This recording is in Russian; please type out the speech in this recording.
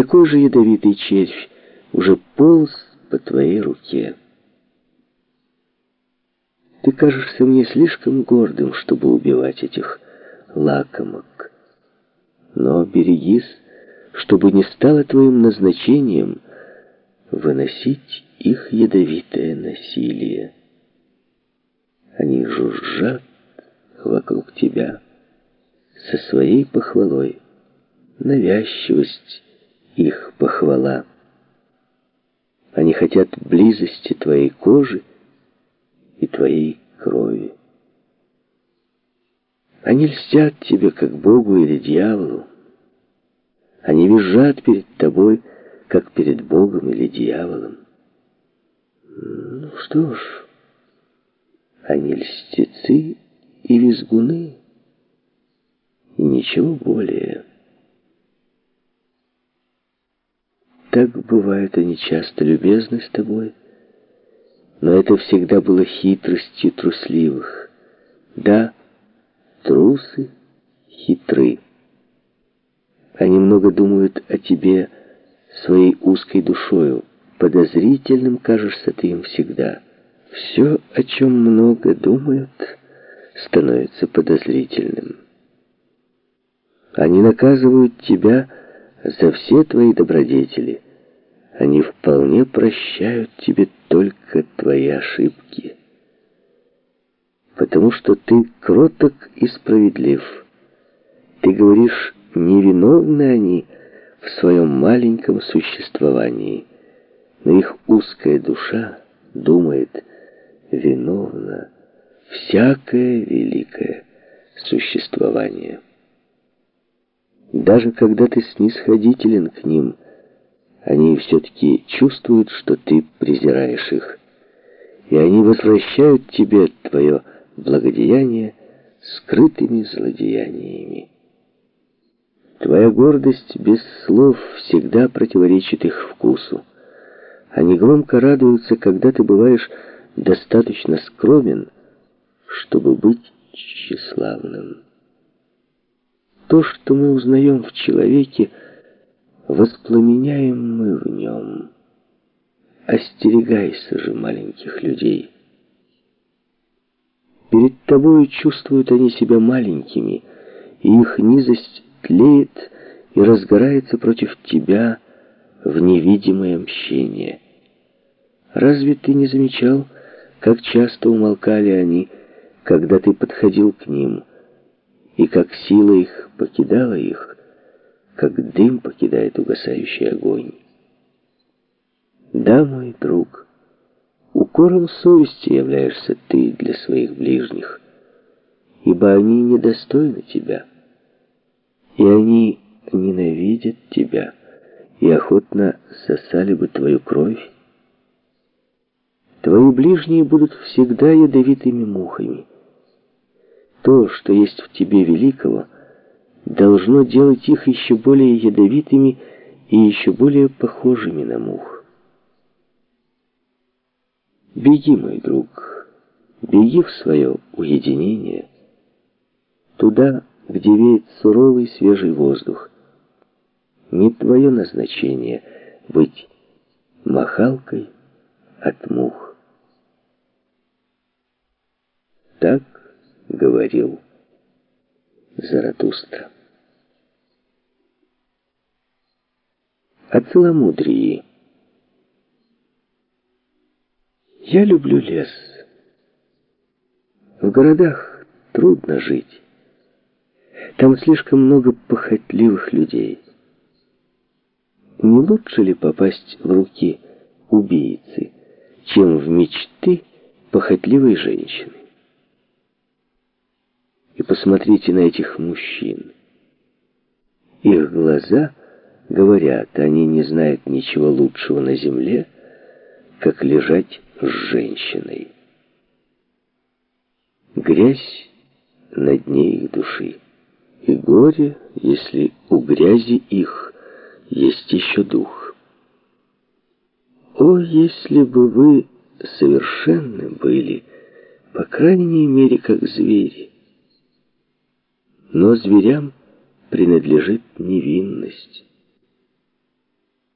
такой же ядовитый червь уже полз по твоей руке. Ты кажешься мне слишком гордым, чтобы убивать этих лакомок. Но берегись, чтобы не стало твоим назначением выносить их ядовитое насилие. Они жужжат вокруг тебя со своей похвалой. Навязчивость их похвала. Они хотят близости твоей кожи и твоей крови. Они льстят тебе, как Богу или дьяволу. Они визжат перед тобой, как перед Богом или дьяволом. Ну что ж, они льстецы и визгуны, и ничего более. Так бывает, они часто любезны с тобой, но это всегда было хитростью трусливых. Да, трусы хитры. Они много думают о тебе своей узкой душою. Подозрительным кажешься ты им всегда. Все, о чем много думают, становится подозрительным. Они наказывают тебя за все твои добродетели. Они вполне прощают тебе только твои ошибки. Потому что ты кроток и справедлив. Ты говоришь, невиновны они в своем маленьком существовании, но их узкая душа думает, виновна всякое великое существование. Даже когда ты снисходителен к ним, они все-таки чувствуют, что ты презираешь их, и они возвращают тебе твое благодеяние скрытыми злодеяниями. Твоя гордость без слов всегда противоречит их вкусу. Они громко радуются, когда ты бываешь достаточно скромен, чтобы быть тщеславным. То, что мы узнаем в человеке, воспламеняем мы в нем. Остерегайся же маленьких людей. Перед тобой чувствуют они себя маленькими, и их низость тлеет и разгорается против тебя в невидимое мщение. Разве ты не замечал, как часто умолкали они, когда ты подходил к ним, и как сила их покидала их, как дым покидает угасающий огонь. Да, мой друг, укором совести являешься ты для своих ближних, ибо они недостойны тебя, и они ненавидят тебя и охотно сосали бы твою кровь. Твои ближние будут всегда ядовитыми мухами, то, что есть в тебе великого, должно делать их еще более ядовитыми и еще более похожими на мух. Беги, мой друг, беги в свое уединение, туда, где веет суровый свежий воздух. Не твое назначение быть махалкой от мух. Так говорил Заратустра. О целомудрии. Я люблю лес. В городах трудно жить. Там слишком много похотливых людей. Не лучше ли попасть в руки убийцы, чем в мечты похотливой женщины? И посмотрите на этих мужчин. Их глаза говорят, они не знают ничего лучшего на земле, как лежать с женщиной. Грязь на дне их души. И горе, если у грязи их есть еще дух. О, если бы вы совершенны были, по крайней мере, как звери, но зверям принадлежит невинность.